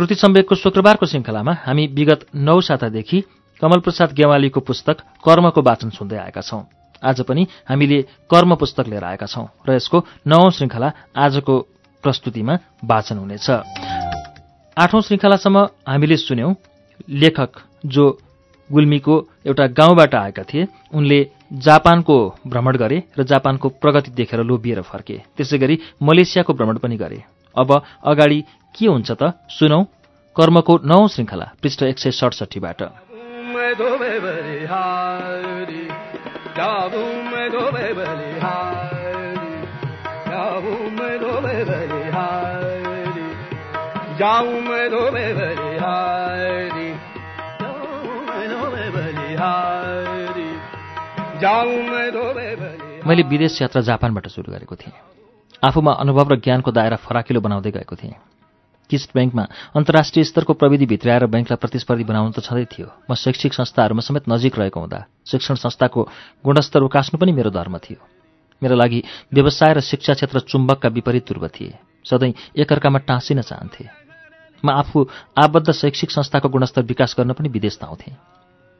श्रुति सम्वेकको शुक्रबारको श्रृङ्खलामा हामी विगत नौ सातादेखि कमलप्रसाद गेवालीको पुस्तक कर्मको वाचन सुन्दै आएका छौं। आज पनि हामीले कर्म पुस्तक लिएर आएका छौं र यसको नवौं श्रृङ्खला आजको प्रस्तुतिमा वाचन हुनेछ। आठौं श्रृङ्खलासम्म हामीले सुन्यौं लेखक जो गुल्मीको एउटा गाउँबाट आएका थिए उनले जापानको भ्रमण गरे र जापानको प्रगति देखेर लोभिएर फर्के। त्यसै गरी मलेसियाको भ्रमण पनि गरे। अब अगाडि के हुन्छ त? सुनौ। कर्मको नौ श्रृङ्खला पृष्ठ एक सय सडसठीबाट। मैले विदेश यात्रा जापानबाट सुरु गरेको थिएँ। आफूमा अनुभव र ज्ञानको दायरा फराकिलो बनाउँदै गएको थिएँ। किस्ट ब्याङ्कमा अन्तर्राष्ट्रिय स्तरको प्रविधि भित्राएर ब्याङ्कलाई प्रतिस्पर्धी बनाउनु त छँदै थियो। म शैक्षिक संस्थाहरूमा समेत नजिक रहेको हुँदा शिक्षण संस्थाको गुणस्तर उकास्नु पनि मेरो धर्म थियो। मेरो लागि व्यवसाय र शिक्षा क्षेत्र चुम्बकका विपरीत ध्रुव थिए। सधैँ एकअर्कामा टाँसिन चाहन्थे। म आफू आबद्ध शैक्षिक संस्थाको गुणस्तर विकास गर्न पनि विदेश धाउँथेँ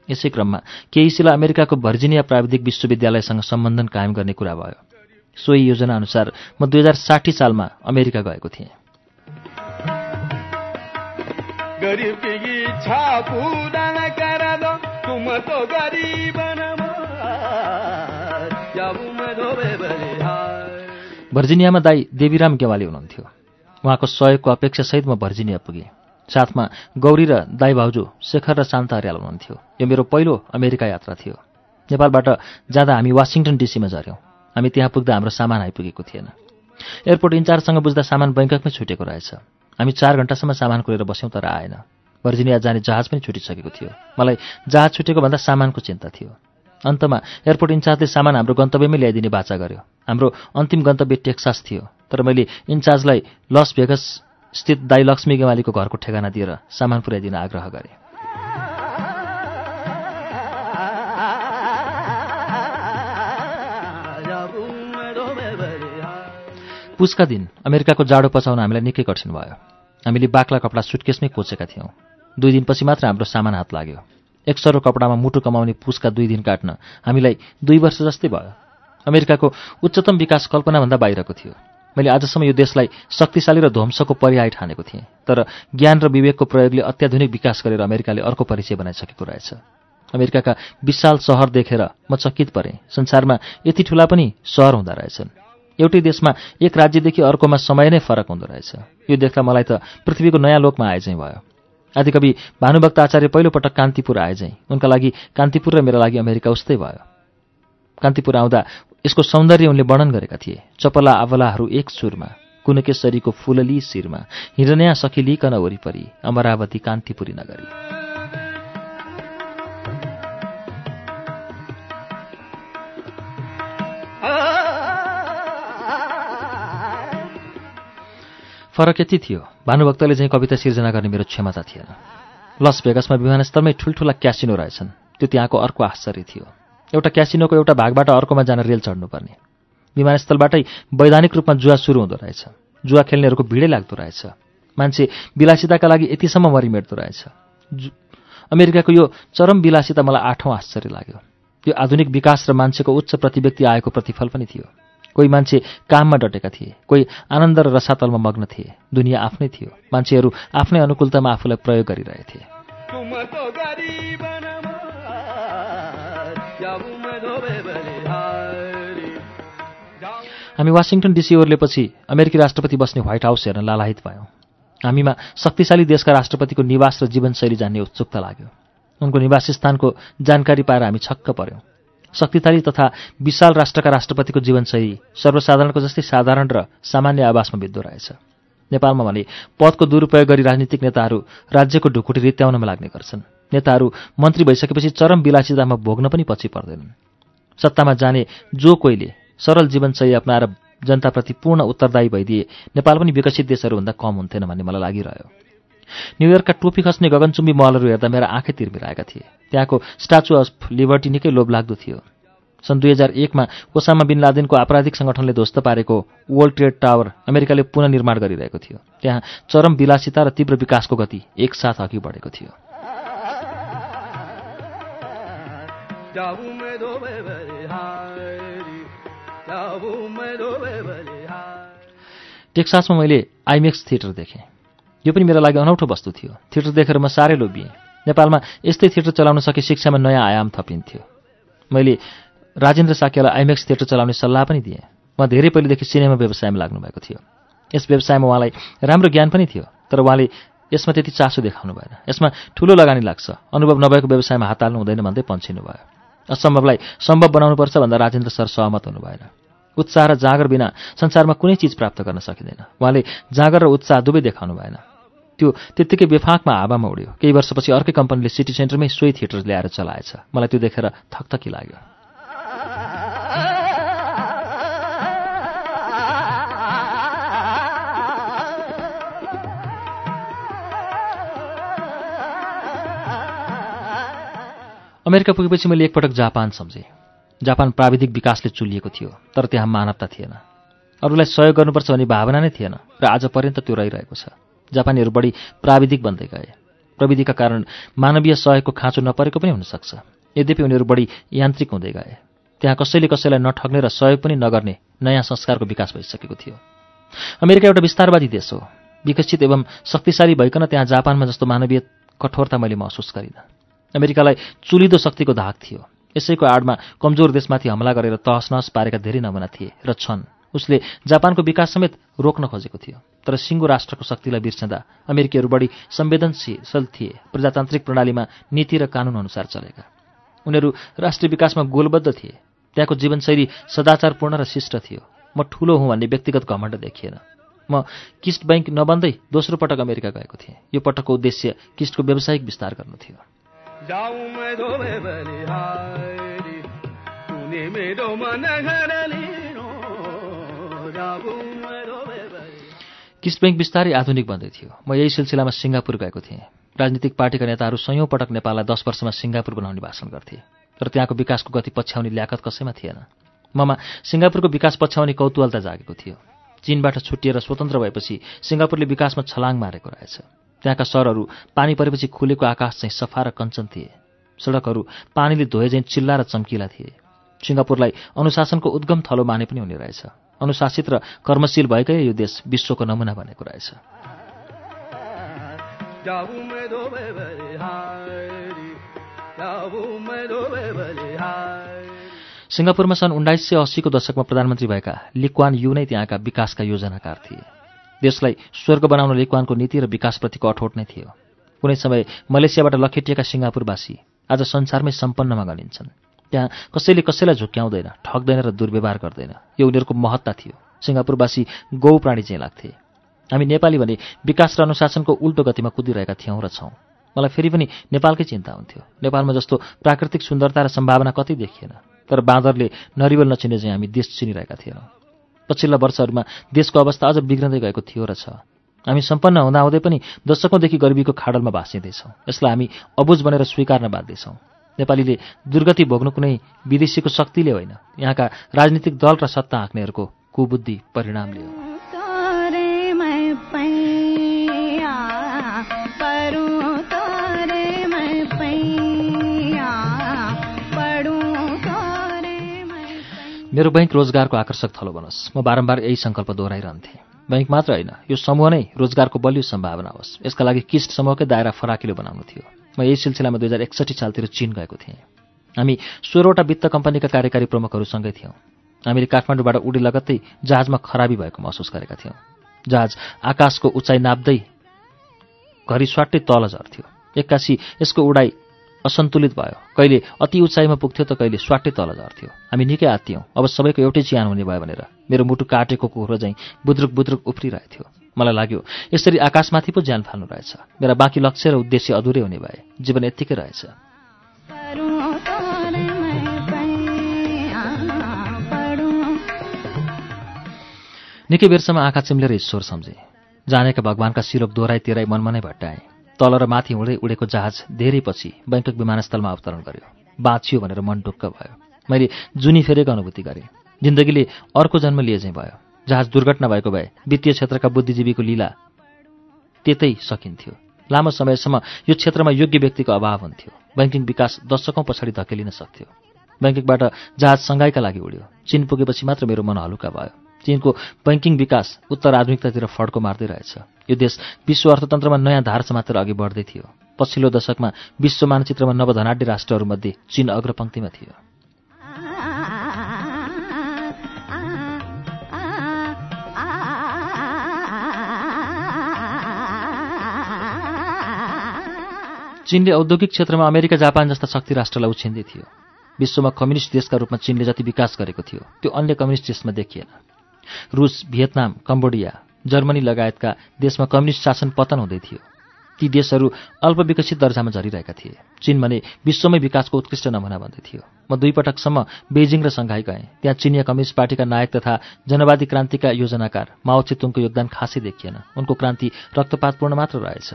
यसै क्रममा केही सिला अमेरिकाको भर्जिनिया प्राविधिक विश्वविद्यालयसँग सम्बन्धन कायम गर्ने कुरा भयो। सोही योजना अनुसार म दुई हजार साठी सालमा अमेरिका गएको थिएँ। भर्जिनियामा दाई देवीराम गेवाली हुनुहुन्थ्यो। उहाँको सहयोगको अपेक्षासहित म भर्जिनिया पुगेँ। साथमा गौरी र दाई भाउजू शेखर र शान्ता हरियाल हुनुहुन्थ्यो। यो मेरो पहिलो अमेरिका यात्रा थियो। नेपालबाट जाँदा हामी वासिङटन डिसीमा झऱ्यौँ। हामी त्यहाँ पुग्दा हाम्रो सामान आइपुगेको थिएन। एयरपोर्ट इन्चार्जसँग बुझ्दा सामान बैङ्ककमै छुटेको रहेछ। हामी चार घन्टासम्म सामान कुरेर बस्यौँ तर आएन। भर्जिनिया जाने जहाज पनि छुटिसकेको थियो। मलाई जहाज छुटेको भन्दा सामानको चिन्ता थियो। अन्तमा एयरपोर्ट इन्चार्जले सामान हाम्रो गन्तव्यमै ल्याइदिने बाचा गर्यो। हाम्रो अन्तिम गन्तव्य टेक्सास थियो। तर मैले इन्चार्जलाई लस भेगस स्थित दाई लक्ष्मी गेवालीको घरको ठेगाना दिएर सामान पुर्याइदिन आग्रह गरे। पुसका दिन अमेरिकाको जाडो पचाउन हामीलाई निकै कठिन भयो। हामीले बाक्ला कपडा सुटकेसमै कोचेका थियौँ। दुई दिनपछि मात्र हाम्रो सामान हात लाग्यो। एक सरो कपडामा मुटु कमाउने पुसका दुई दिन काट्न हामीलाई दुई वर्ष जस्तै भयो। अमेरिकाको उच्चतम विकास कल्पनाभन्दा बाहिरको थियो। मैले आजसम्म यो देशलाई शक्तिशाली र ध्वंसको पर्याय ठानेको थिएँ। तर ज्ञान र विवेकको प्रयोगले अत्याधुनिक विकास गरेर अमेरिकाले अर्को परिचय बनाइसकेको रहेछ। अमेरिकाका विशाल सहर देखेर म चकित परेँ। संसारमा यति ठुला पनि सहर हुँदो रहेछन्। एउटै देशमा एक राज्यदेखि अर्कोमा समय नै फरक हुँदो रहेछ। यो देख्दा मलाई त पृथ्वीको नयाँ लोकमा आए चाहिँ भयो। आदिकवि भानुभक्त आचार्य पहिलोपटक कान्तिपुर आए चाहिँ। उनका लागि कान्तिपुर र मेरा लागि अमेरिका उस्तै भयो। कान्तिपुर आउँदा यसको सौन्दर्य उनले वर्णन गरेका थिए। चपला आवलाहरू एक सुरमा कुनकेश्वरीको फुलली शिरमा हिरण्या सखिलिकन वरिपरि अमरावती कान्तिपुरी नगरी। फरक यति थियो। भानुभक्तले चाहिँ कविता सिर्जना गर्ने मेरो क्षमता थिएन। लस भेगसमा विमानस्थलमै ठुल्ठुला क्यासिनो रहेछन्। त्यो त्यहाँको अर्को आश्चर्य थियो। एउटा क्यासिनोको एउटा भागबाट अर्कोमा जान रेल चढ्नुपर्ने। विमानस्थलबाटै वैधानिक रूपमा जुवा सुरु हुँदो रहेछ। जुवा खेल्नेहरूको भिडै लाग्दो रहेछ। मान्छे विलासिताका लागि यतिसम्म मरिमेट्दो रहेछ। अमेरिकाको यो चरम विलासिता मलाई आठौँ आश्चर्य लाग्यो। यो आधुनिक विकास र मान्छेको उच्च प्रतिव्यक्ति आएको प्रतिफल पनि थियो। कोही मान्छे काममा डटेका थिए कोही आनन्द र रसातलमा मग्न थिए। दुनियाँ आफ्नै थियो। मान्छेहरू आफ्नै अनुकूलतामा आफूलाई प्रयोग गरिरहेथे हामी वासिङटन डिसी ओर्लेपछि अमेरिकी राष्ट्रपति बस्ने व्हाइट हाउस हेर्न लालाहित भयौँ। हामीमा शक्तिशाली देशका राष्ट्रपतिको निवास र जीवनशैली जान्ने उत्सुकता लाग्यो। उनको निवास स्थानको जानकारी पाएर हामी छक्क पर्यौँ। शक्तिशाली तथा विशाल राष्ट्रका राष्ट्रपतिको जीवनशैली सर्वसाधारणको जस्तै साधारण र सामान्य आवासमा बित्दो रहेछ। नेपालमा भने पदको दुरुपयोग गरी राजनीतिक नेताहरू राज्यको ढुकुटी रित्याउनमा लाग्ने गर्छन्। नेताहरू मन्त्री भइसकेपछि चरम विलासितामा भोग्न पनि पछि पर्दैनन्। सत्तामा जाने जो कोहीले सरल जीवनशैली अप्नाएर जनताप्रति पूर्ण उत्तरदायी भइदिए नेपाल पनि विकसित देशहरूभन्दा कम हुन्थेन भन्ने मलाई लागिरह्यो। न्युयोर्कका टोपी खस्ने गगनचुम्बी महलहरू हेर्दा मेरा आँखै तिर्मिरहेका थिए। त्यहाँको स्ट्याचु अफ लिबर्टी निकै लोभलाग्दो थियो। सन् दुई हजार एकमा ओसामा बिन लादेनको आपराधिक सङ्गठनले ध्वस्त पारेको वर्ल्ड ट्रेड टावर अमेरिकाले पुननिर्माण गरिरहेको थियो। त्यहाँ चरम विलासिता र तीव्र विकासको गति एकसाथ अघि बढेको थियो। टेक्सासमा मैले आइमेक्स थिएटर देखेँ। यो पनि मेरो लागि अनौठो वस्तु थियो। थिएटर देखेर म साह्रै लोभिएँ। नेपालमा यस्तै थिएटर चलाउन सके शिक्षामा नयाँ आयाम थपिन्थ्यो। मैले राजेन्द्र साक्यलाई आइमेक्स थिएटर चलाउने सल्लाह पनि दिएँ। उहाँ धेरै पहिलेदेखि सिनेमा व्यवसायमा लाग्नुभएको थियो। यस व्यवसायमा उहाँलाई राम्रो ज्ञान पनि थियो तर उहाँले यसमा त्यति चासो देखाउनु भएन। यसमा ठुलो लगानी लाग्छ। अनुभव नभएको व्यवसायमा हात हाल्नु हुँदैन भन्दै पन्छिनु भयो। असम्भवलाई सम्भव बनाउनुपर्छ भन्दा राजेन्द्र सर सहमत हुनु भएन। उत्साह र जाँगर बिना संसारमा कुनै चिज प्राप्त गर्न सकिँदैन। उहाँले जाँगर र उत्साह दुवै देखाउनु भएन। त्यो त्यत्तिकै बेफाकमा हावामा उड्यो। केही वर्षपछि अर्कै कम्पनीले सिटी सेन्टरमै सोही थिएटर ल्याएर चलाएछ। मलाई त्यो देखेर थकथकी लाग्यो। अमेरिका पुगेपछि मैले एकपटक जापान सम्झेँ। जापान प्राविधिक विकासले चुलिएको थियो तर त्यहाँ मानवता थिएन। अरूलाई सहयोग गर्नुपर्छ भन्ने भावना नै थिएन र आज पर्यन्त त्यो रहिरहेको छ। जापानीहरू बढी प्राविधिक बन्दै गए। प्रविधिका कारण मानवीय सहयोगको खाँचो नपरेको पनि हुनसक्छ। यद्यपि उनीहरू बढी यान्त्रिक हुँदै गए। त्यहाँ कसैले कसैलाई नठग्ने र सहयोग पनि नगर्ने नयाँ संस्कारको विकास भइसकेको थियो। अमेरिका एउटा विस्तारवादी देश हो। विकसित एवं शक्तिशाली भइकन त्यहाँ जापानमा जस्तो मानवीय कठोरता मैले महसुस गरिनँ। अमेरिकालाई चुलिदो शक्तिको धाक थियो। यसैको आडमा कमजोर देशमाथि हमला गरेर तहस नहस पारेका धेरै नमुना थिए र छन्। उसले जापानको विकास समेत रोक्न खोजेको थियो। तर सिङ्गो राष्ट्रको शक्तिलाई बिर्सँदा अमेरिकीहरू बढी संवेदनशील थिए। प्रजातान्त्रिक प्रणालीमा नीति र कानुन अनुसार चलेका। उनीहरू राष्ट्रिय विकासमा गोलबद्ध थिए। त्यहाँको जीवनशैली सदाचारपूर्ण र शिष्ट थियो। म ठुलो हुँ भन्ने व्यक्तिगत घमण्ड देखिएन। म किस्ट ब्याङ्क नबन्दै दोस्रो पटक अमेरिका गएको थिएँ। यो पटकको उद्देश्य किस्टको व्यावसायिक विस्तार गर्नु थियो। किस्ट ब्याङ्क बिस्तारै आधुनिक बन्दै थियो। म यही सिलसिलामा सिङ्गापुर गएको थिएँ। राजनीतिक पार्टीका नेताहरू सयौँ पटक नेपाललाई दस वर्षमा सिङ्गापुर बनाउने भाषण गर्थे। तर त्यहाँको विकासको गति पछ्याउने ल्याकत कसैमा थिएन। ममा सिङ्गापुरको विकास पछ्याउने कौतूहलता जागेको थियो। चीनबाट छुट्टिएर स्वतन्त्र भएपछि सिङ्गापुरले विकासमा छलाङ मारेको रहेछ। त्यहाँका सहरहरू पानी परेपछि खुलेको आकाश चाहिँ सफा र कञ्चन थिए। सडकहरू पानीले धोए चाहिँ चिल्ला र चम्किला थिए। सिङ्गापुरलाई अनुशासनको उद्गम थलो माने पनि हुने रहेछ। अनुशासित र कर्मशील भएकै यो देश विश्वको नमुना बनेको रहेछ। सिङ्गापुरमा सन् उन्नाइस सय अस्सीको दशकमा प्रधानमन्त्री भएका लिक्वान यु नै त्यहाँका विकासका योजनाकार थिए। देशलाई स्वर्ग बनाउन लिक्वानको नीति र विकासप्रतिको अठोट नै थियो। कुनै समय मलेसियाबाट लखेटिएका सिङ्गापुरवासी आज संसारमै सम्पन्नमा गनिन्छन् त्यहाँ कसैले कसैलाई झुक्क्याउँदैन ठग्दैन र दुर्व्यवहार गर्दैन। यो उनीहरूको महत्ता थियो। सिङ्गापुरवासी गौ प्राणी चाहिँ लाग्थे। हामी नेपाली भने विकास र अनुशासनको उल्टो गतिमा कुदिरहेका थियौँ र छौँ। मलाई फेरि पनि नेपालकै चिन्ता हुन्थ्यो। नेपालमा जस्तो प्राकृतिक सुन्दरता र सम्भावना कति देखिएन। तर बाँदरले नरिवल नचिने चाहिँ हामी देश चिनिरहेका थिएनौँ। पछिल्ला वर्षहरूमा देशको अवस्था अझ बिग्रँदै गएको थियो र छ। हामी सम्पन्न हुँदाहुँदै पनि दशकौँदेखि गरिबीको खाडलमा भाँसिँदैछौँ। यसलाई हामी अबुझ बनेर स्वीकार्न बाध्दैछौँ। नेपालीले दुर्गति भोग्नु कुनै विदेशीको शक्तिले होइन। यहाँका राजनीतिक दल र सत्ता हाँक्नेहरूको कुबुद्धि परिणामले हो मेरो बैङ्क रोजगारको आकर्षक थलो बनोस्। म बारम्बार यही सङ्कल्प दोहोऱ्याइरहन्थेँ। बैङ्क मात्र होइन यो समूह नै रोजगारको बलियो सम्भावना होस्। यसका लागि किस्ट समूहकै दायरा फराकिलो बनाउनु थियो। म यही सिलसिलामा दुई हजार एकसठी सालतिर चिन गएको थिएँ। हामी सोह्रवटा वित्त कम्पनीका कार्यकारी प्रमुखहरूसँगै थियौँ। हामीले काठमाडौँबाट उडी लगत्तै जहाजमा खराबी भएको महसुस गरेका थियौँ। जहाज आकाशको उचाइ नाप्दै घरि स्वाटै तल झर्थ्यो। एक्कासी यसको उडाइ असन्तुलित भयो। कहिले अति उचाइमा पुग्थ्यो त कहिले स्वाटै तल झर्थ्यो। हामी निकै आत्तियौँ अब सबैको एउटै चिहान हुने भयो भनेर मेरो मुटु काटेको कुखुरो चाहिँ बुद्रुक बुद्रुक उफ्रिरहेथ्यो। मलाई लाग्यो यसरी आकाशमाथि पो ज्यान फाल्नु रहेछ। मेरा बाँकी लक्ष्य र उद्देश्य अधुरै हुने भए जीवन यत्तिकै रहेछ। निकै बेरसम्म आँखा चिम्लेर ईश्वर सम्झे। जानेका भगवानका सिरोप दोहोऱ्याइ तेह्राई मनमा नै भट्टाए। तल र माथि हुँदै उडेको जहाज धेरै पछि बैङ्कक विमानस्थलमा अवतरण गर्यो। बाँचियो भनेर मन ढुक्क भयो। मैले जुनी फेरेको अनुभूति गरेँ। जिन्दगीले अर्को जन्म लिए चाहिँ भयो। जहाज दुर्घटना भएको भए वित्तीय क्षेत्रका बुद्धिजीवीको लीला त्यतै सकिन्थ्यो। लामो समयसम्म यो क्षेत्रमा योग्य व्यक्तिको अभाव हुन्थ्यो। बैङ्किङ विकास दशकौँ पछाडि धकेलिन सक्थ्यो। बैङ्किङबाट जहाज सङ्घाइका लागि उड्यो। चिन पुगेपछि मात्र मेरो मन हलुका भयो। चीनको बैङ्किङ विकास उत्तर आधुनिकतातिर फड्को मार्दै रहेछ। यो देश विश्व अर्थतन्त्रमा नयाँ धार समातेर अघि बढ्दै थियो। पछिल्लो दशकमा विश्व मानचित्रमा नवधनाढ्य राष्ट्रहरूमध्ये चीन अग्रपङ्क्तिमा थियो। चीनले औद्योगिक क्षेत्रमा अमेरिका जापान जस्ता शक्ति राष्ट्रलाई उछिन्दै थियो। विश्वमा कम्युनिस्ट देशका रूपमा चीनले जति विकास गरेको थियो त्यो अन्य कम्युनिस्ट देशमा देखिएन। रुस भियतनाम कम्बोडिया जर्मनी लगायतका देशमा कम्युनिस्ट शासन पतन हुँदै थियो। ती देशहरू अल्पविकसित दर्जामा झरिरहेका थिए। चीन भने विश्वमै विकासको उत्कृष्ट नमुना भन्दै थियो। म दुई पटकसम्म बेजिङ र सङ्घाई गएँ। त्यहाँ चिनिया कम्युनिस्ट पार्टीका नायक तथा जनवादी क्रान्तिका योजनाकार माओ चेतुङको योगदान खासै देखिएन। उनको क्रान्ति रक्तपातपूर्ण मात्र रहेछ।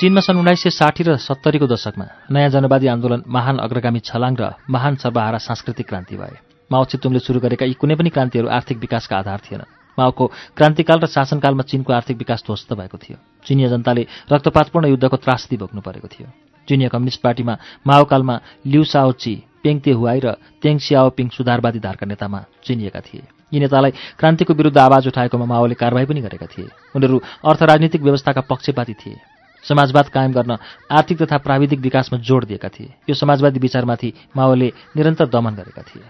चीनमा सन् उन्नाइस सय साठी र सत्तरीको दशकमा नयाँ जनवादी आन्दोलन महान अग्रगामी छलाङ र महान सर्वहारा सांस्कृतिक क्रान्ति भए। माओ चितुङले सुरु गरेका यी कुनै पनि क्रान्तिहरू आर्थिक विकासका आधार थिएन। माओको क्रान्तिकाल र शासनकालमा चीनको आर्थिक विकास ध्वस्त भएको थियो। चिनिया जनताले रक्तपातपूर्ण युद्धको त्रासदी भोग्नु परेको थियो। चिनिया कम्युनिस्ट पार्टीमा माओकालमा लिउ साओची पेङते हुआई र तेङ सियाओपिङ सुधारवादी धारका नेतामा चिनिएका थिए। यी नेतालाई क्रान्तिको विरुद्ध आवाज उठाएकोमा माओले कारवाही पनि गरेका थिए। उनीहरू अर्थ राजनीतिक व्यवस्थाका पक्षपाती थिए। समाजवाद कायम गर्न आर्थिक तथा प्राविधिक विकासमा जोड दिएका थिए। यो समाजवादी विचारमाथि माओले निरन्तर दमन गरेका थिए।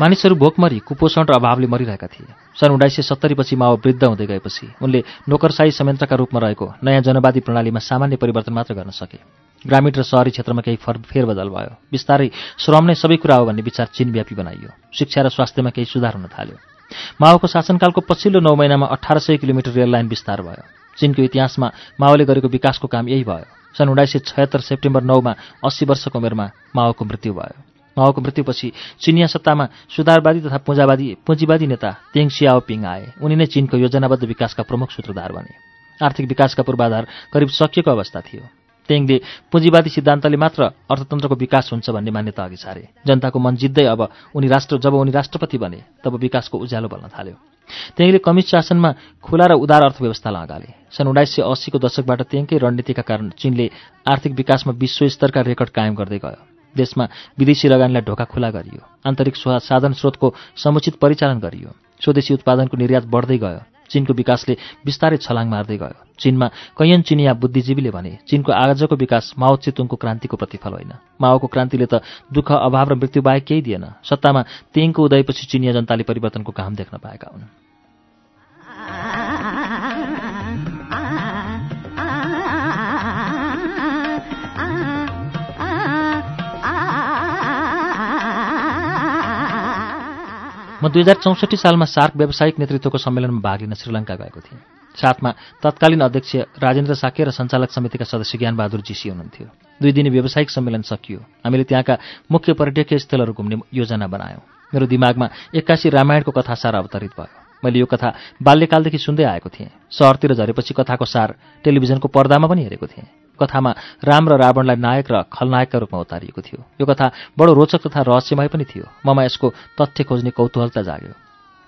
मानिसहरू भोकमरी कुपोषण र अभावले मरिरहेका थिए। सन् उन्नाइस सय सत्तरीपछि माओ वृद्ध हुँदै गएपछि उनले नोकरसाई संयन्त्रका रूपमा रहेको नयाँ जनवादी प्रणालीमा सामान्य परिवर्तन मात्र गर्न सके। ग्रामीण र सहरी क्षेत्रमा केही फर फेरबदल भयो। बिस्तारै श्रम नै सबै कुरा हो भन्ने विचार चीनव्यापी बनाइयो। शिक्षा र स्वास्थ्यमा केही सुधार हुन थाल्यो। माओको शासनकालको पछिल्लो नौ महिनामा अठार सय किलोमिटर रेल लाइन विस्तार भयो। चीनको इतिहासमा माओले गरेको विकासको काम यही भयो। सन् उन्नाइस सय छयत्तर सेप्टेम्बर नौमा अस्सी वर्षको उमेरमा माओको मृत्यु भयो। माओको मृत्युपछि चिनिया सत्तामा सुधारवादी तथा पुँजावादी पुँजीवादी नेता तेङ सियाओपिङ आए। उनी नै चीनको योजनाबद्ध विकासका प्रमुख सूत्रधार बने। आर्थिक विकासका पूर्वाधार करिब सकिएको अवस्था थियो। तेङले पुँजीवादी सिद्धान्तले मात्र अर्थतन्त्रको विकास हुन्छ भन्ने मान्यता अघि सारे जनताको मन जित्दै अब उनी राष्ट्र जब उनी राष्ट्रपति बने तब विकासको उज्यालो बल्न थाल्यो। तेङले कम्युनिस्ट शासनमा खुला र उदार अर्थव्यवस्था लगाले। सन् उन्नाइस सय अस्सीको दशकबाट तेङकै रणनीतिका कारण चीनले आर्थिक विकासमा विश्वस्तरका रेकर्ड कायम गर्दै गयो। देशमा विदेशी लगानीलाई ढोका खुला गरियो। आन्तरिक साधन स्रोतको समुचित परिचालन गरियो। स्वदेशी उत्पादनको निर्यात बढ्दै गयो। चीनको विकासले बिस्तारै छलाङ मार्दै गयो। चीनमा कैयन चिनिया बुद्धिजीवीले भने चीनको आजको विकास माओ चेतुङको क्रान्तिको प्रतिफल होइन। माओको क्रान्तिले त दुःख अभाव र मृत्यु बाहेक केही दिएन। सत्तामा तेङको उदयपछि चिनिया जनताले परिवर्तनको काम देख्न पाएका हुन्। म दुई हजार चौसठी सालमा सार्क व्यावसायिक नेतृत्वको सम्मेलनमा भाग लिन श्रीलङ्का गएको थिएँ। साथमा तत्कालीन अध्यक्ष राजेन्द्र साके र सञ्चालक समितिका सदस्य ज्ञानबहादुर जीसी हुनुहुन्थ्यो। दुई दिने व्यावसायिक सम्मेलन सकियो। हामीले त्यहाँका मुख्य पर्यटकीय स्थलहरू घुम्ने योजना बनायौँ। मेरो दिमागमा एक्कासी रामायणको कथा सार अवतरित भयो। मैले यो कथा बाल्यकालदेखि सुन्दै आएको थिएँ। सहरतिर झरेपछि कथाको सार टेलिभिजनको पर्दामा पनि हेरेको थिएँ। कथामा राम र रावणलाई नायक र खलनायकका रूपमा उतारिएको थियो। यो कथा बडो रोचक तथा रहस्यमय पनि थियो। ममा यसको तथ्य खोज्ने कौतूहलता जाग्यो।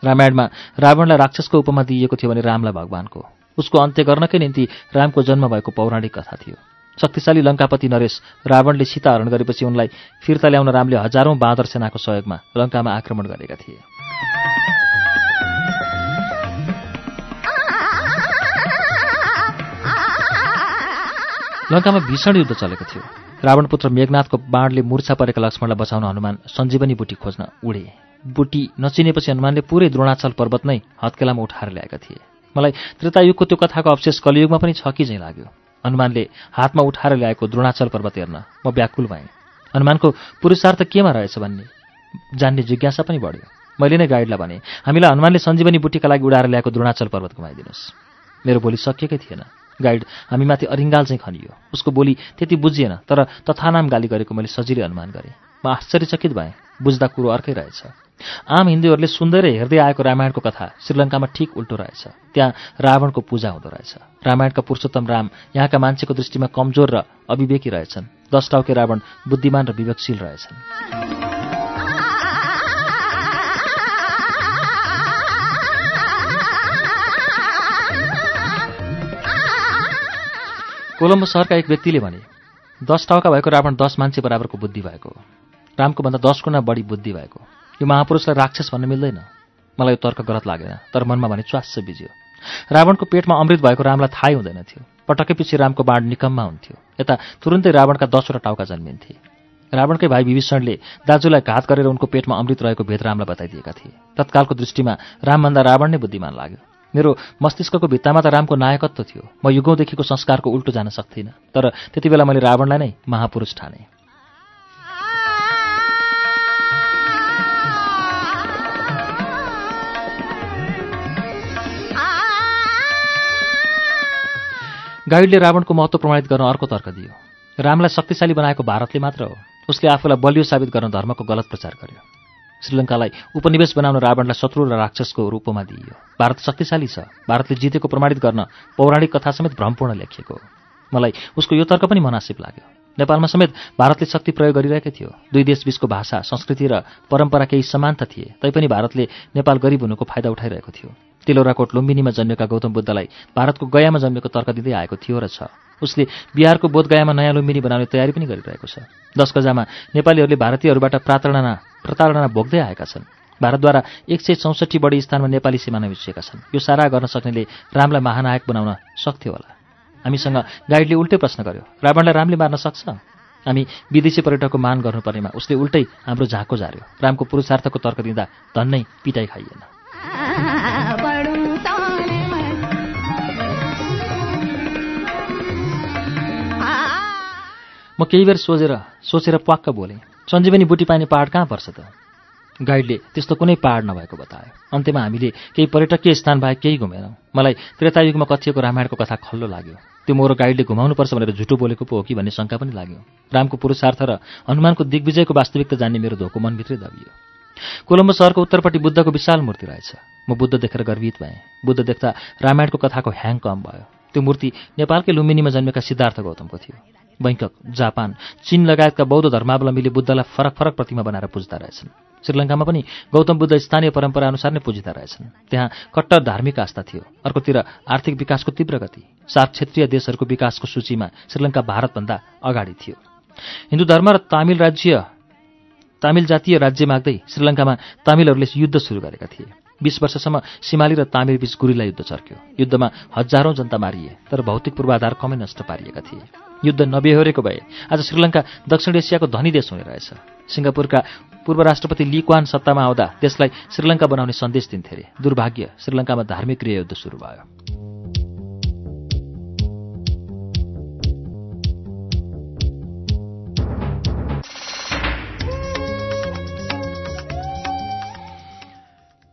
रामायणमा रावणलाई राक्षसको उपमा दिइएको थियो भने रामलाई भगवानको। उसको अन्त्य गर्नकै निम्ति रामको जन्म भएको पौराणिक कथा थियो। शक्तिशाली लङ्कापति नरेश रावणले सीता हरण गरेपछि उनलाई फिर्ता ल्याउन रामले हजारौं बाँदर सेनाको सहयोगमा लङ्कामा आक्रमण गरेका थिए। लङ्कामा भीषण युद्ध चलेको थियो। रावणपुत्र मेघनाथको बाणले मूर्छा परेका लक्ष्मणलाई बचाउन हनुमान सञ्जीवनी बुटी खोज्न उडे। बुटी नचिनेपछि हनुमानले पुरै द्रोणाचल पर्वत नै हत्केलामा उठाएर ल्याएका थिए। मलाई त्रेतायुगको त्यो कथाको अवशेष कलियुगमा पनि छ कि चाहिँ लाग्यो? हनुमानले हातमा उठाएर ल्याएको द्रोणाचल पर्वत हेर्न म व्याकुल भएँ। हनुमानको पुरुषार्थ केमा रहेछ भन्ने जान्ने जिज्ञासा पनि बढ्यो। मैले नै गाइडलाई भने हामीलाई हनुमानले सञ्जीवनी बुटीका लागि उडाएर ल्याएको द्रोणाचल पर्वत घुमाइदिनुहोस्। मेरो बोली सकिएकै थिएन। गाइड हामीमाथि अरिङ्गाल चाहिँ खनियो। उसको बोली त्यति बुझिएन तर तथानाम गाली गरेको मैले सजिलै अनुमान गरेँ। म आश्चर्यचकित भएँ बुझ्दा कुरो अर्कै रहेछ। आम हिन्दूहरूले सुन्दै हेर्दै आएको रामायणको कथा श्रीलङ्कामा ठिक उल्टो रहेछ। त्यहाँ रावणको पूजा हुँदो रहेछ। रामायणका पुरुषोत्तम राम यहाँका मान्छेको दृष्टिमा कमजोर र अविवेकी रहेछन्। दस टाउके रावण बुद्धिमान र विवेकशील रहेछन्। कोलम्बो सहरका एक व्यक्तिले भने दस टाउका भएको रावण दस मान्छे बराबरको बुद्धि भएको। रामको भन्दा दस गुणा बढी बुद्धि भएको। यो महापुरुषलाई राक्षस भन्नु मिल्दैन। मलाई यो तर्क गलत लागेन तर मनमा भने च्वास्स बिज्यो रावणको पेटमा अमृत भएको रामलाई थाहै हुँदैन थियो। पटक्कै पछि रामको बाँड निकममा हुन्थ्यो। यता तुरुन्तै रावणका दसवटा टाउका जन्मिन्थे। रावणकै भाइ विभीषणले दाजुलाई घात गरेर उनको पेटमा अमृत रहेको भेद रामलाई बताइदिएका थिए। तत्कालको दृष्टिमा रामभन्दा रावण नै बुद्धिमान लाग्यो। मेरो मस्तिष्कको भित्तामा त रामको नायकत्व थियो। म युगौँदेखिको संस्कारको उल्टो जान सक्थिनँ। तर त्यति बेला मैले रावणलाई नै महापुरुष ठाने। गाइडले रावणको महत्त्व प्रमाणित गर्न अर्को तर्क दियो। रामलाई शक्तिशाली बनाएको भारतले मात्र हो। उसले आफूलाई बलियो साबित गर्न धर्मको गलत प्रचार गर्यो। श्रीलङ्कालाई उपनिवेश बनाउन रावणलाई शत्रु र राक्षसको रूपमा दिइयो। भारत शक्तिशाली छ। भारतले जितेको प्रमाणित गर्न पौराणिक कथा समेत भ्रमपूर्ण लेखिएको मलाई उसको यो तर्क पनि मनासिब लाग्यो। नेपालमा समेत भारतले शक्ति प्रयोग गरिरहेकै थियो। दुई देशबीचको भाषा संस्कृति र परम्परा केही समानता थिए तैपनि भारतले नेपाल गरिब हुनुको फाइदा उठाइरहेको थियो। तिलौराकोट लुम्बिनीमा जन्मेका गौतम बुद्धलाई भारतको गयामा जन्मेको तर्क दिँदै आएको थियो र छ। उसले बिहारको बोधगयामा नयाँ लुम्बिनी बनाउने तयारी पनि गरिरहेको छ। दस गजामा नेपालीहरूले भारतीयहरूबाट प्रातरणा प्रताडना भोग्दै आएका छन्। भारतद्वारा एक सय चौसठी बढी स्थानमा नेपाली सिमाना मिसिएका छन्। यो सारा गर्न सक्नेले रामलाई महानायक बनाउन सक्थ्यो होला। हामीसँग गाइडले उल्टै प्रश्न गर्यो रावणलाई रामले मार्न सक्छ? हामी विदेशी पर्यटकको मान गर्नुपर्नेमा उसले उल्टै हाम्रो झाँको झार्यो। रामको पुरुषार्थको तर्क दिँदा धन्नै पिटाइ खाइएन। म केही बेर सोचेर सोचेर प्वाक्क बोलेँ सञ्जीवनी बुटी पाइने पहाड कहाँ पर्छ त? गाइडले त्यस्तो कुनै पहाड नभएको बतायो अन्त्यमा हामीले केही पर्यटकीय स्थान बाहेक केही घुमेनौँ। मलाई त्रेतायुगमा कथिएको रामायणको कथा खल्लो लाग्यो। त्यो मोरो गाइडले घुमाउनुपर्छ भनेर झुटो बोलेको पो हो कि भन्ने शङ्का पनि लाग्यो। रामको पुरुषार्थ र हनुमानको दिग्विजयको वास्तविकता जान्ने मेरो धोको मनभित्रै दबियो। कोलम्बो सहरको उत्तरपट्टि बुद्धको विशाल मूर्ति रहेछ। म बुद्ध देखेर गर्वित भएँ। बुद्ध देख्दा रामायणको कथाको ह्याङ कम भयो। त्यो मूर्ति नेपालकै लुम्बिनीमा जन्मेका सिद्धार्थ गौतमको थियो। बैङ्कक जापान चीन लगायतका बौद्ध धर्मावलम्बीले बुद्धलाई फरक फरक प्रतिमा बनाएर पुज्दा रहेछन्। श्रीलङ्कामा पनि गौतम बुद्ध स्थानीय परम्परा अनुसार नै पुजिँदा रहेछन्। त्यहाँ कट्टर धार्मिक आस्था थियो। अर्कोतिर आर्थिक विकासको तीव्र गति। सार्क क्षेत्रीय देशहरूको विकासको सूचीमा श्रीलङ्का भारतभन्दा अगाडि थियो। हिन्दू धर्म र तामिल राज्य तामिल जातीय राज्य माग्दै श्रीलङ्कामा तामिलहरूले युद्ध सुरु गरेका थिए। बीस वर्षसम्म सिमाली र तामिल बीच गुरिला युद्ध चर्क्यो। युद्धमा हजारौं जनता मारिए तर भौतिक पूर्वाधार कमै नष्ट पारिएका थिए। युद्ध नबेहोरेको भए आज श्रीलङ्का दक्षिण एसियाको धनी देश हुने रहेछ। सिङ्गापुरका पूर्व राष्ट्रपति लिक्वान सत्तामा आउँदा देशलाई श्रीलङ्का बनाउने सन्देश दिन्थे दुर्भाग्य श्रीलङ्कामा धार्मिक गृहयुद्ध सुरु भयो।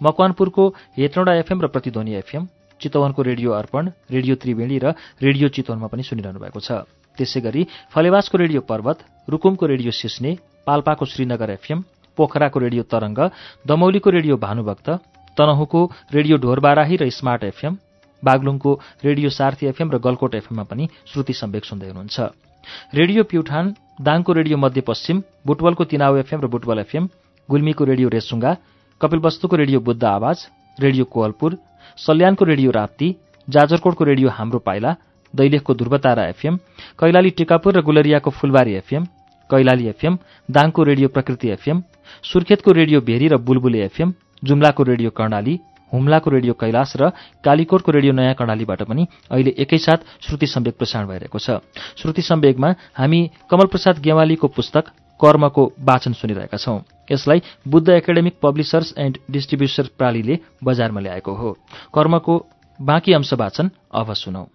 मकवानपुरको हेटौँडा एफएम र प्रतिध्वनि एफएम चितवनको रेडियो अर्पण रेडियो त्रिवेणी र रेडियो चितवनमा पनि सुनिरहनु भएको छ। त्यसै गरी फलेवासको रेडियो पर्वत रुकुमको रेडियो सिस्ने पाल्पाको श्रीनगर एफएम पोखराको रेडियो तरङ्ग दमौलीको रेडियो भानुभक्त तनहुको रेडियो ढोरबाराही र स्मार्ट एफएम बागलुङको रेडियो सार्थी एफएम र गलकोट एफएममा पनि श्रुति सम्वेक सुन्दै हुनुहुन्छ। रेडियो प्युठान दाङको रेडियो मध्यपश्चिम बुटवलको तिनाउ एफएम र बुटवल एफएम गुल्मीको रेडियो रेसुङ्गा कपिलवस्तुको रेडियो बुद्ध आवाज रेडियो कोवलपुर सल्यानको रेडियो राप्ती जाजरकोटको रेडियो हाम्रो पाइला दैलेखको ध्रुवतारा एफएम कैलाली टिकापुर र गुलरियाको फुलबारी एफएम कैलाली एफएम दाङको रेडियो प्रकृति एफएम सुर्खेतको रेडियो भेरी र बुलबुले एफएम जुम्लाको रेडियो कर्णाली हुम्लाको रेडियो कैलाश र कालीकोटको रेडियो नयाँ कर्णालीबाट पनि अहिले एकैसाथ श्रुति सम्वेक प्रसारण भइरहेको छ। श्रुति सम्वेकमा हामी कमलप्रसाद गेवालीको पुस्तक कर्मको वाचन सुनिरहेका छौं। यसलाई Buddha academic publishers and distributor प्रालीले बजारमा ल्याएको हो। कर्मको बाँकी अंश वाचन अब सुनौ।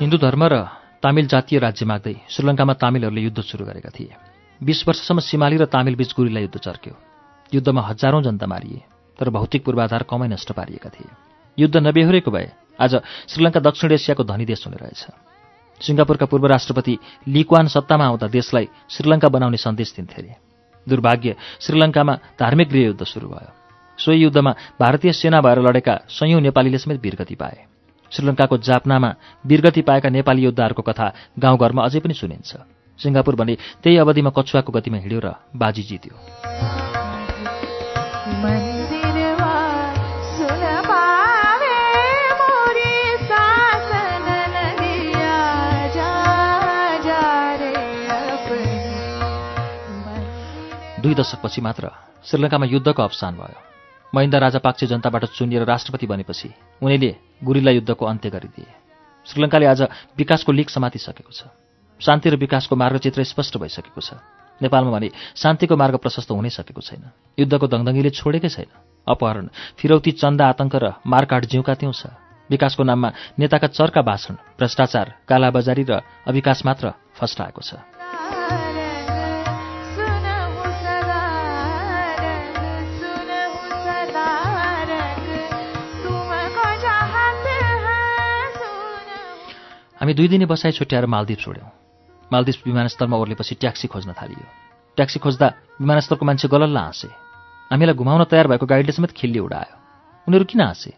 हिन्दू धर्म र तामिल जातीय राज्य माग्दै श्रीलङ्कामा तामिलहरूले युद्ध सुरु गरेका थिए। बीस वर्षसम्म सिमाली र तामिल बीच गुरीलाई युद्ध चर्क्यो। युद्धमा हजारौं जनता मारिए तर भौतिक पूर्वाधार कमै नष्ट पारिएका थिए। युद्ध नबेहोरेको भए आज श्रीलङ्का दक्षिण एसियाको धनी देश हुने रहेछ। सिङ्गापुरका पूर्व राष्ट्रपति लिक्वान सत्तामा आउँदा देशलाई श्रीलङ्का बनाउने सन्देश दिन्थे। अरे दुर्भाग्य श्रीलङ्कामा धार्मिक गृहयुद्ध सुरु भयो। सोही युद्धमा भारतीय सेना भएर लडेका सयौं नेपालीले समेत वीरगति पाए। श्रीलङ्काको जापनामा वीरगति पाएका नेपाली योद्धाहरूको कथा गाउँघरमा अझै पनि सुनिन्छ। सिङ्गापुर भने त्यही अवधिमा कछुवाको गतिमा हिँड्यो र बाजी जित्यो। दुई दशकपछि मात्र श्रीलङ्कामा युद्धको अवसान भयो। महिन्दा राजापाक्से जनताबाट चुनिएर राष्ट्रपति बनेपछि उनीले गुरिल्ला युद्धको अन्त्य गरिदिए। श्रीलङ्काले आज विकासको लिक समातिसकेको छ। शान्ति र विकासको मार्गचित्र स्पष्ट भइसकेको छ। नेपालमा भने शान्तिको मार्ग प्रशस्त हुनै सकेको छैन। युद्धको दङदङ्गीले छोडेकै छैन। अपहरण फिरौती चन्दा आतंक र मारकाट जिउका त्यौँ छ। विकासको नाममा नेताका चर्का भाषण भ्रष्टाचार कालाबजारी र अविकास मात्र फस्टाएको छ। हामी दुई दिने बसाइ छुट्याएर मालदिप छोड्यौँ। मालदिप विमानस्थलमा ओर्लेपछि ट्याक्सी खोज्न थालियो। ट्याक्सी खोज्दा विमानस्थलको मान्छे गलल्ल हाँसे। हामीलाई घुमाउन तयार भएको गाइडले समेत खिल्ली उडायो। उनीहरू किन हाँसे?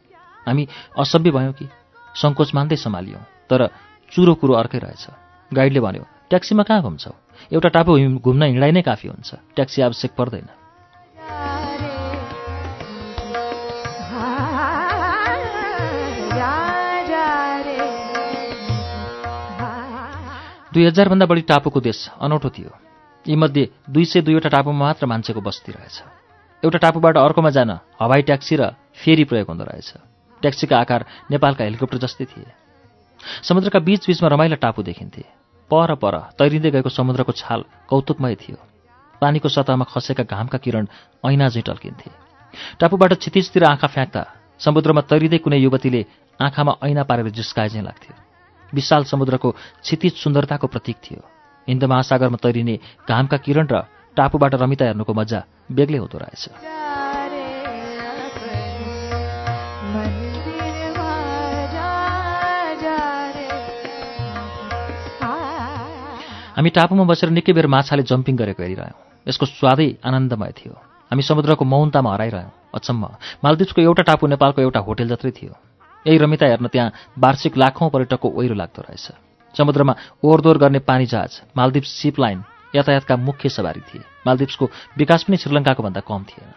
हामी असभ्य भयौँ कि? सङ्कोच मान्दै सम्हालियौँ तर चुरो कुरो अर्कै रहेछ। गाइडले भन्यो ट्याक्सीमा कहाँ घुम्छौ? एउटा टापु घुम्न हिँडाइ नै काफी हुन्छ। ट्याक्सी आवश्यक पर्दैन। दुई हजारभन्दा बढी टापुको देश अनौठो थियो। यीमध्ये दुई सय दुईवटा टापुमा मात्र मान्छेको बस्ती रहेछ। एउटा टापुबाट अर्कोमा जान हवाई ट्याक्सी र फेरी प्रयोग हुँदो रहेछ। ट्याक्सीका आकार नेपालका हेलिकप्टर जस्तै थिए। समुद्रका बीचबीचमा रमाइला टापु देखिन्थे। पर पर तैरिँदै गएको समुद्रको छाल कौतुकमय थियो। पानीको सतहमा खसेका घामका किरण ऐना झैँ टल्किन्थे। टापुबाट क्षितिजतिर आँखा फ्याँक्दा समुद्रमा तैरिँदै कुनै युवतीले आँखामा ऐना पारेर जिस्काए लाग्थ्यो। विशाल समुद्रको क्षितिज सुन्दरताको प्रतीक थियो। हिन्द महासागरमा तैरिने घामका किरण र टापुबाट रमिता हेर्नुको मजा बेग्लै हुँदो रहेछ। हामी टापुमा बसेर निकै बेर माछाले जम्पिङ गरेको हेरिरह्यौँ। यसको स्वादै आनन्दमय थियो। हामी समुद्रको मौनतामा हराइरह्यौँ। अचम्म मालदिप्सको एउटा टापु नेपालको एउटा होटेल जत्रै थियो। यही रमिता हेर्न त्यहाँ वार्षिक लाखौँ पर्यटकको ओहिरो लाग्दो रहेछ। समुद्रमा ओहोरदोहोर गर्ने पानी जहाज मालदिप्स सिप लाइन यातायातका मुख्य सवारी थिए। मालदिप्सको विकास पनि श्रीलङ्काको भन्दा कम थिएन।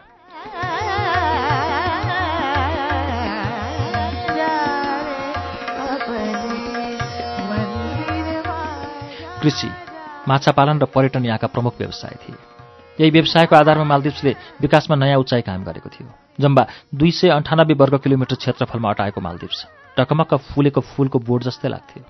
कृषि माछा पालन र पर्यटन यहाँका प्रमुख व्यवसाय थिए। यही व्यवसायको आधारमा मालदिप्सले विकासमा नयाँ उचाइ कायम गरेको थियो जम्बा दुई सय अन्ठानब्बे वर्ग किलोमिटर क्षेत्रफलमा अटाएको मालदिप्स टकमक्क फुलेको फुलको बोर्ड जस्तै लाग्थ्यो।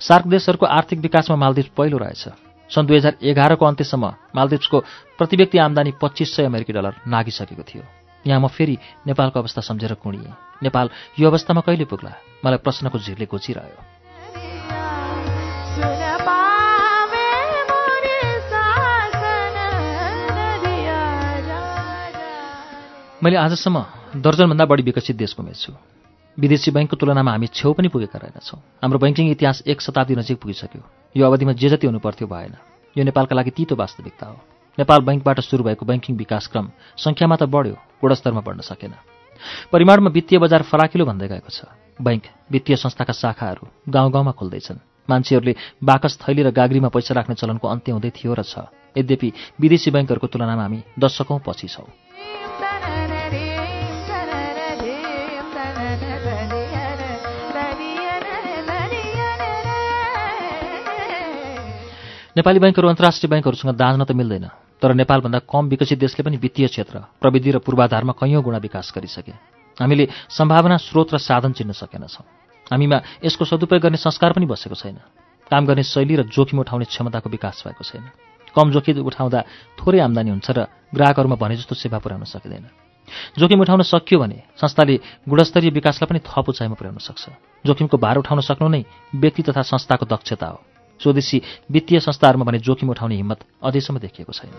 सार्क देशहरूको आर्थिक विकासमा मालदिप्स पहिलो रहेछ। सन् दुई हजार एघारको अन्त्यसम्म मालदिप्सको प्रति व्यक्ति आमदानी पच्चिस सय अमेरिकी डलर नागिसकेको थियो। यहाँ म फेरि नेपालको अवस्था सम्झेर कुणिएँ। नेपाल यो अवस्थामा कहिले पुग्ला? मलाई प्रश्नको झिरले गोचिरह्यो मैले आजसम्म दर्जनभन्दा बढी विकसित देश घुमेछु विदेशी बैङ्कको तुलनामा हामी छेउ पनि पुगेका रहेनछौँ। हाम्रो बैङ्किङ इतिहास एक शताब्दी नजिक पुगिसक्यो। यो अवधिमा जे जति हुनु पर्थ्यो भएन। यो नेपालका लागि तितो वास्तविकता हो। नेपाल बैङ्कबाट सुरु भएको बैङ्किङ विकासक्रम सङ्ख्यामा त बढ्यो गुणस्तरमा बढ्न सकेन। परिमाणमा वित्तीय बजार फराकिलो भन्दै गएको छ। बैङ्क वित्तीय संस्थाका शाखाहरू गाउँ गाउँमा खोल्दैछन्। मान्छेहरूले बाकस थैली र गाग्रीमा पैसा राख्ने चलनको अन्त्य हुँदै थियो र छ। यद्यपि विदेशी बैङ्कहरूको तुलनामा हामी दशकौँ पछि छौँ। नेपाली बैङ्कहरू अन्तर्राष्ट्रिय बैङ्कहरूसँग दाँज्न त मिल्दैन तर नेपालभन्दा कम विकसित देशले पनि वित्तीय क्षेत्र प्रविधि र पूर्वाधारमा कैयौँ गुणा विकास गरिसके। हामीले सम्भावना स्रोत र साधन चिन्न सकेनछौँ। हामीमा यसको सदुपयोग गर्ने संस्कार पनि बसेको छैन। काम गर्ने शैली र जोखिम उठाउने क्षमताको विकास भएको छैन। कम जोखिम उठाउँदा थोरै आम्दानी हुन्छ र ग्राहकहरूमा भने जस्तो सेवा पुर्याउन सकिँदैन। जोखिम उठाउन सकियो भने संस्थाले गुणस्तरीय विकासलाई पनि थप उचाइमा पुर्याउन सक्छ। जोखिमको भार उठाउन सक्नु नै व्यक्ति तथा संस्थाको दक्षता हो। स्वदेशी वित्तीय संस्थाहरूमा भने जोखिम उठाउने हिम्मत अझैसम्म देखिएको छैन।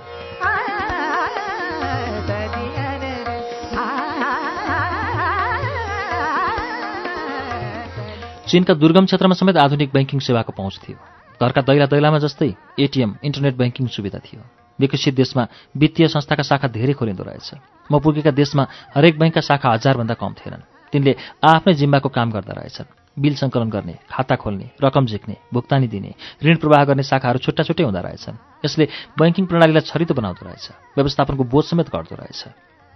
चीनका दुर्गम क्षेत्रमा समेत आधुनिक ब्याङ्किङ सेवाको पहुँच थियो। घरका दैला दैलामा जस्तै एटिएम इन्टरनेट ब्याङ्किङ सुविधा थियो। विकसित देशमा वित्तीय संस्थाका शाखा धेरै खोलिँदो रहेछ। म पुगेका देशमा हरेक ब्याङ्कका शाखा हजारभन्दा कम थिएनन्। तिनले आफ्नै जिम्माको काम गर्दा रहेछन्। बिल सङ्कलन गर्ने खाता खोल्ने रकम झिक्ने भुक्तानी दिने ऋण प्रवाह गर्ने शाखाहरू छुट्टा छुट्टै हुँदो रहेछन्। यसले बैङ्किङ प्रणालीलाई छरितो बनाउँदो रहेछ व्यवस्थापनको बोध समेत गर्दो रहेछ।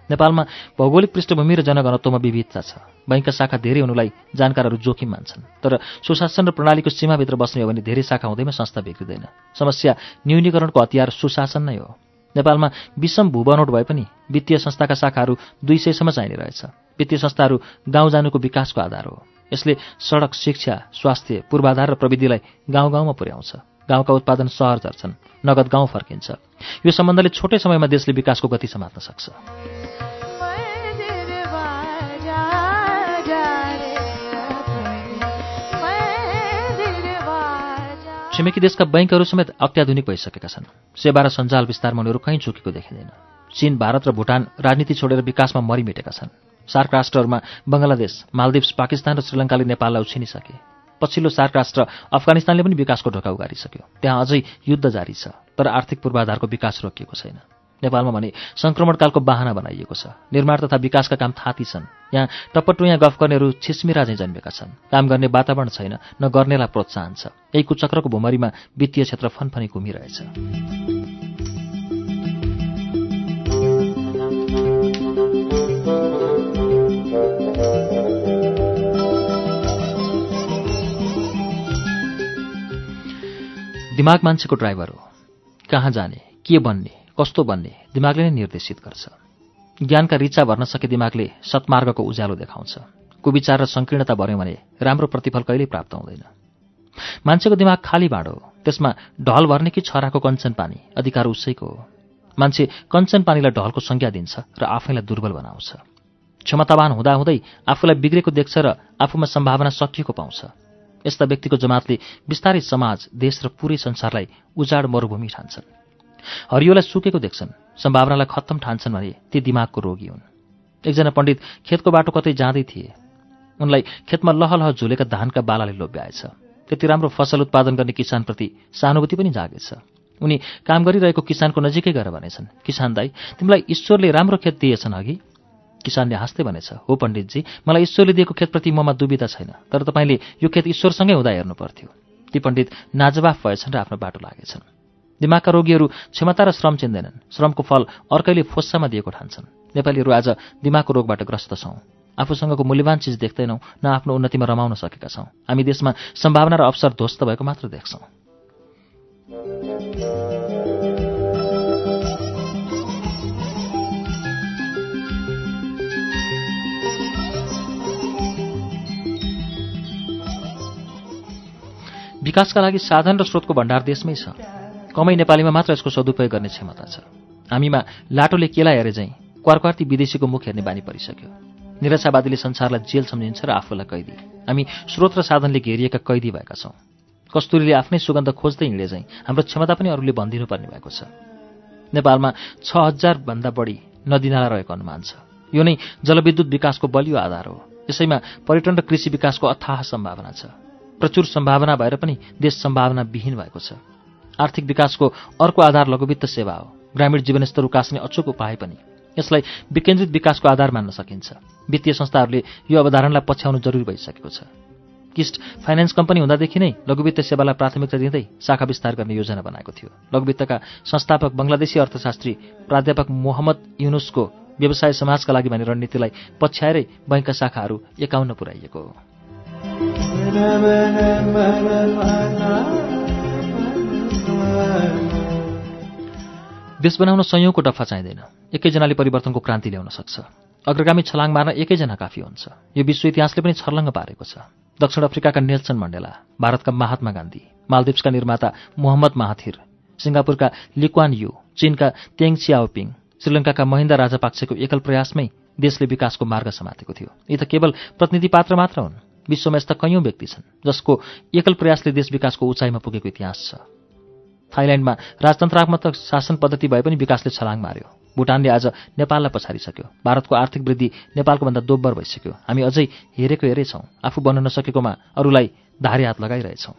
नेपालमा भौगोलिक पृष्ठभूमि र जनघनत्वमा विविधता छ। बैङ्कका शाखा धेरै हुनुलाई जानकारहरू जोखिम मान्छन् तर सुशासन र प्रणालीको सीमाभित्र बस्ने हो भने धेरै शाखा हुँदैमा संस्था बिग्रिँदैन। समस्या न्यूनीकरणको हतियार सुशासन नै हो। नेपालमा विषम भूबनोट भए पनि वित्तीय संस्थाका शाखाहरू दुई सयसम्म चाहिने रहेछ। वित्तीय संस्थाहरू गाउँ जानुको विकासको आधार हो। यसले सडक शिक्षा स्वास्थ्य पूर्वाधार र प्रविधिलाई गाउँ गाउँमा पुर्याउँछ। गाउँका उत्पादन सहर झर्छन् नगद गाउँ फर्किन्छ। यो सम्बन्धले छोटै समयमा देशले विकासको गति समात्न सक्छ। छिमेकी देशका बैङ्कहरू समेत अत्याधुनिक भइसकेका छन्। सेवा र सञ्जाल विस्तारमा उनीहरू कहीँ चुकेको देखिँदैन। चीन भारत र भुटान राजनीति छोडेर विकासमा मरिमेटेका छन्। सार्क राष्ट्रहरूमा बङ्गलादेश मालदिप्स पाकिस्तान र श्रीलङ्काले नेपाललाई उछिनिसके। पछिल्लो सार्क राष्ट्र अफगानिस्तानले पनि विकासको ढोका उगारिसक्यो। त्यहाँ अझै युद्ध जारी छ तर आर्थिक पूर्वाधारको विकास रोकिएको छैन। नेपालमा भने सङ्क्रमणकालको बाहना बनाइएको छ। निर्माण तथा विकासका काम थाती छन्। यहाँ टप्पटुयाँ गफ गर्नेहरू छिस्मिरा चाहिँ जन्मेका छन्। काम गर्ने वातावरण छैन न गर्नेलाई प्रोत्साहन छ। यही कुचक्रको भुमरीमा वित्तीय क्षेत्र फनफनी घुमिरहेछ। दिमाग मान्छेको ड्राइभर हो। कहाँ जाने के बन्ने कस्तो बन्ने दिमागले नै निर्देशित गर्छ। ज्ञानका रिचा भर्न सके दिमागले सत्मार्गको उज्यालो देखाउँछ। कुविचार र सङ्कीर्णता भर्यो भने राम्रो प्रतिफल कहिल्यै प्राप्त हुँदैन। मान्छेको दिमाग खाली बाँडो त्यसमा ढल भर्ने कि छराको कञ्चन पानी अधिकार उसैको हो। मान्छे कञ्चन पानीलाई ढलको संज्ञा दिन्छ र आफैलाई दुर्बल बनाउँछ। क्षमतावान हुँदाहुँदै आफूलाई बिग्रेको देख्छ र आफूमा सम्भावना सकिएको पाउँछ। यस्ता व्यक्तिको जमातले बिस्तारै समाज देश र पुरै संसारलाई उजाड मरुभूमि ठान्छन्। हरियोलाई सुकेको देख्छन् सम्भावनालाई खत्तम ठान्छन् भने ती दिमागको रोगी हुन्। एकजना पण्डित खेतको बाटो कतै जाँदै थिए। उनलाई खेतमा लहलह झुलेका धानका बालाले लोभ्याएछ। त्यति राम्रो फसल उत्पादन गर्ने किसानप्रति सहानुभूति पनि जागेछ। उनी काम गरिरहेको किसानको नजिकै गएर भनेछन् किसान दाई तिमीलाई ईश्वरले राम्रो खेत दिएछन् अघि। किसानले हाँस्दै भनेछ हो पण्डितजी मलाई ईश्वरले दिएको खेतप्रति ममा दुविधा छैन तर तपाईँले यो खेत ईश्वरसँगै हुँदा हेर्नु पर्थ्यो। ती पण्डित नाजवाफ भएछन् र आफ्नो बाटो लागेछन्। दिमागका रोगीहरू क्षमता र श्रम चिन्दैनन्। श्रमको फल अर्कैले फोस्सामा दिएको ठान्छन्। नेपालीहरू आज दिमागको रोगबाट ग्रस्त छौँ। आफूसँगको मूल्यवान चिज देख्दैनौँ न आफ्नो उन्नतिमा रमाउन सकेका छौँ। हामी देशमा सम्भावना र अवसर ध्वस्त भएको मात्र देख्छौँ। विकासका लागि साधन र स्रोतको भण्डार देशमै छ। कमै नेपालीमा मात्र यसको सदुपयोग गर्ने क्षमता छ। हामीमा लाटोले केला हेरे चाहिँ क्वारक्वार्ती विदेशीको मुख हेर्ने बानी परिसक्यो। निराशावादीले संसारलाई जेल सम्झिन्छ र आफूलाई कैदी। हामी स्रोत र साधनले घेरिएका कैदी भएका छौँ। कस्तुरीले आफ्नै सुगन्ध खोज्दै हिँडे चाहिँ हाम्रो क्षमता पनि अरूले भनिदिनुपर्ने भएको छ। नेपालमा छ हजारभन्दा बढी नदीनाला रहेको अनुमान छ। यो नै जलविद्युत विकासको बलियो आधार हो। यसैमा पर्यटन र कृषि विकासको अथाह सम्भावना छ। प्रचुर सम्भावना भएर पनि देश सम्भावना विहीन भएको छ। आर्थिक विकासको अर्को आधार लघुवित्त सेवा हो। ग्रामीण जीवनस्तर उकास्ने अचुक उपाय पनि। यसलाई विकेन्द्रित विकासको आधार मान्न सकिन्छ। वित्तीय संस्थाहरूले यो अवधारणालाई पछ्याउनु जरुरी भइसकेको छ। किस्ट फाइनेन्स कम्पनी हुँदादेखि नै लघुवित्त सेवालाई प्राथमिकता दिँदै शाखा विस्तार गर्ने योजना बनाएको थियो। लघुवित्तका संस्थापक बङ्गलादेशी अर्थशास्त्री प्राध्यापक मोहम्मद युनुसको व्यवसाय समाजका लागि भन्ने रणनीतिलाई पछ्याएरै बैङ्कका शाखाहरू एकाउन्न पुर्याइएको हो। देश बनाउन संयौंको डफा चाहिँदैन। एकैजनाले परिवर्तनको क्रान्ति ल्याउन सक्छ। अग्रगामी छलाङ मार्न एकैजना काफी हुन्छ। यो विश्व इतिहासले पनि छर्लङ्ग पारेको छ। दक्षिण अफ्रिकाका नेल्सन मण्डेला भारतका महात्मा गान्धी मालदिप्सका निर्माता मोहम्मद महाथिर सिङ्गापुरका लिक्वान यु चीनका तेङ चियाओपिङ श्रीलङ्काका महेन्द्र राजापाक्सेको एकल प्रयासमै देशले विकासको मार्ग समातेको थियो। यी त केवल प्रतिनिधि पात्र मात्र हुन्। विश्वमा यस्ता कैयौँ व्यक्ति छन् जसको एकल प्रयासले देश विकासको उचाइमा पुगेको इतिहास छ। थाइल्याण्डमा राजतन्त्रात्मक शासन पद्धति भए पनि विकासले छलाङ मार्यो। भुटानले आज नेपाललाई पछाडिसक्यो। भारतको आर्थिक वृद्धि नेपालको भन्दा दोब्बर भइसक्यो। हामी अझै हेरेको हेरेछौँ। आफू बन्न नसकेकोमा अरूलाई धारे हात लगाइरहेछौँ।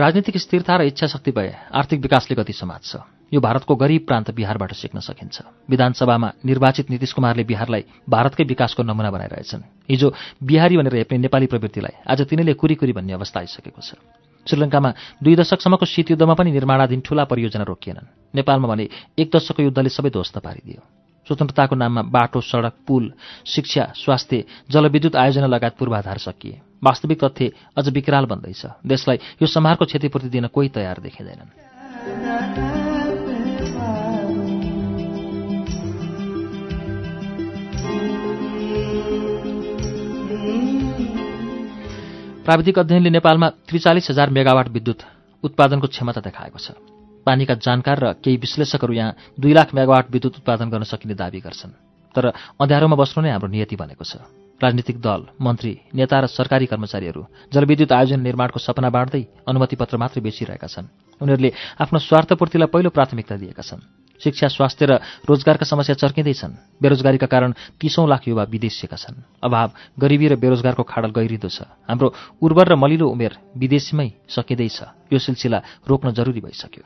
राजनीतिक स्थिरता र इच्छा शक्ति भए आर्थिक विकासले गति समात्छ। यो भारतको गरिब प्रान्त बिहारबाट सिक्न सकिन्छ। विधानसभामा निर्वाचित नीतिश कुमारले बिहारलाई भारतकै विकासको नमुना बनाइरहेछन्। हिजो बिहारी भनेर हेप्ने नेपाली प्रवृत्तिलाई आज तिनैले कुरी भन्ने अवस्था आइसकेको छ। श्रीलङ्कामा दुई दशकसम्मको शीतयुद्धमा पनि निर्माणाधीन ठूला परियोजना रोकिएनन्। नेपालमा भने एक दशकको युद्धले सबै ध्वस्त पारिदियो। स्वतन्त्रताको नाममा बाटो सडक पुल शिक्षा स्वास्थ्य जलविद्युत आयोजना लगायत पूर्वाधार सकिए। वास्तविक तथ्य अझ विकराल बन्दैछ। देशलाई यो समारको क्षतिपूर्ति दिन कोही तयार देखिँदैनन्। प्राविधिक अध्ययनले नेपालमा त्रिचालिस हजार मेगावाट विद्युत उत्पादनको क्षमता देखाएको छ। पानीका जानकार र केही विश्लेषकहरू यहाँ दुई लाख मेगावाट विद्युत उत्पादन गर्न सकिने दावी गर्छन्। तर अँध्यारोमा बस्नु नै हाम्रो नियति बनेको छ। राजनीतिक दल मन्त्री नेता र सरकारी कर्मचारीहरू जलविद्युत आयोजन निर्माणको सपना बाँड्दै अनुमति पत्र मात्रै बेचिरहेका छन्। उनीहरूले आफ्नो स्वार्थपूर्तिलाई पहिलो प्राथमिकता दिएका छन्। शिक्षा स्वास्थ्य र रोजगारका समस्या चर्किँदैछन्। बेरोजगारीका कारण तीसौँ लाख युवा विदेशिएका छन्। अभाव गरिबी र बेरोजगारको खाडल गहिरिँदो छ। हाम्रो उर्वर र मलिलो उमेर विदेशीमै सकिँदैछ। यो सिलसिला रोक्न जरुरी भइसक्यो।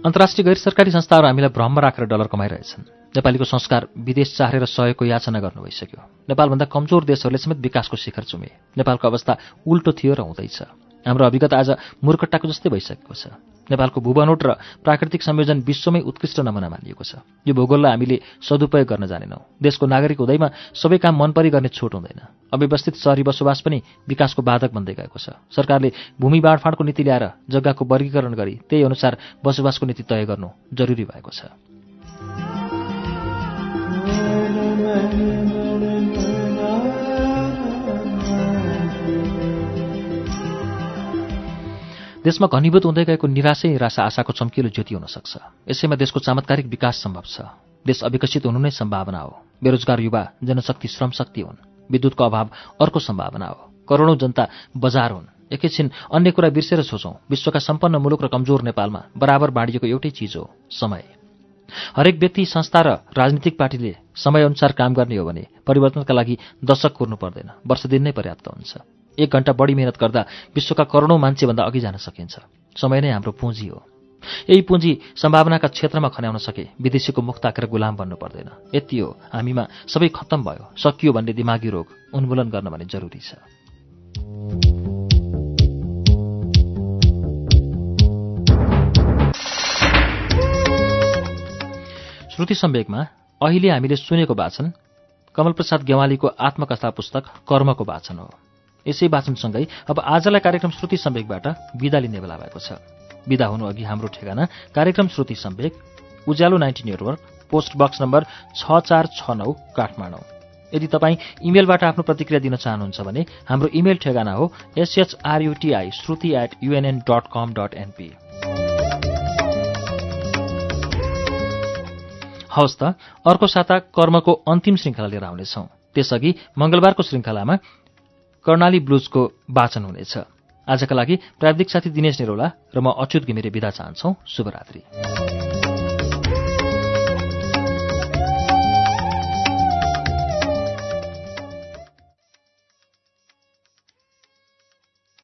अन्तर्राष्ट्रिय गैर सरकारी संस्थाहरू हामीलाई भ्रममा राखेर डलर कमाइरहेछन्। नेपालीको संस्कार विदेश चाहेर सहयोगको याचना गर्नु भइसक्यो। नेपालभन्दा कमजोर देशहरूले समेत विकासको शिखर चुमे। नेपालको अवस्था उल्टो थियो र हुँदैछ। हाम्रो अभिगत आज मूर्खट्टाको जस्तै भइसकेको छ। नेपालको भूबनोट र प्राकृतिक संयोजन विश्वमै उत्कृष्ट नमुना मानिएको छ। यो भूगोललाई हामीले सदुपयोग गर्न जानेनौँ। देशको नागरिक हुँदैमा सबै काम मनपरी गर्ने छुट हुँदैन। अव्यवस्थित सहरी बसोबास पनि विकासको बाधक बन्दै गएको छ। सरकारले भूमि बाँडफाँडको नीति ल्याएर जग्गाको वर्गीकरण गरी त्यही अनुसार बसोबासको नीति तय गर्नु जरुरी भएको छ। देशमा घनीभूत हुँदै गएको निराशै निराशा आशाको चम्किलो ज्योति हुन सक्छ। यसैमा देशको चमत्कारिक विकास सम्भव छ। देश अविकसित हुनु नै सम्भावना हो। बेरोजगार युवा जनशक्ति श्रमशक्ति हुन्। विद्युतको अभाव अर्को सम्भावना हो। करोडौँ जनता बजार हुन्। एकैछिन अन्य कुरा बिर्सेर सोचौँ। विश्वका सम्पन्न मुलुक र कमजोर नेपालमा बराबर बाँडिएको एउटै चिज हो समय। हरेक व्यक्ति संस्था र राजनीतिक पार्टीले समयअनुसार काम गर्ने हो भने परिवर्तनका लागि दशक कुर्नु पर्दैन। वर्ष दिन नै पर्याप्त हुन्छ। एक घन्टा बढी मेहनत गर्दा विश्वका करोडौँ मान्छेभन्दा अघि जान सकिन्छ। समय नै हाम्रो पुँजी हो। यही पुँजी सम्भावनाका क्षेत्रमा खन्याउन सके विदेशीको मुख ताकेर गुलाम बन्नु पर्दैन। यति हो हामीमा सबै खत्तम भयो। सकियो भन्ने दिमागी रोग उन्मूलन गर्न भने जरुरी छ। श्रुति सम्वेकमा अहिले हामीले सुनेको वाचन कमलप्रसाद गेवालीको आत्मकथा पुस्तक कर्मको वाचन हो। यसै वाचनसँगै अब आजलाई कार्यक्रम श्रुति सम्वेकबाट विदा लिने बेला भएको छ। विदा हुनु अघि हाम्रो ठेगाना कार्यक्रम Shruti Sambeg Ujyaalo ninety network post box number छ चार छ नौ काठमाडौँ। यदि तपाईँ इमेलबाट आफ्नो प्रतिक्रिया दिन चाहनुहुन्छ भने हाम्रो इमेल ठेगाना हो S H R U T I Shruti at UNN dot com dot NP हवस् त अर्को साता कर्मको अन्तिम श्रृङ्खला लिएर आउनेछौँ। त्यसअघि मंगलबारको श्रृङ्खलामा कर्णाली ब्लुजको वाचन हुनेछ। आजका लागि प्राविधिक साथी दिनेश निरौला र म अच्युत घिमिरे विदा चाहन्छौ। शुभरात्री।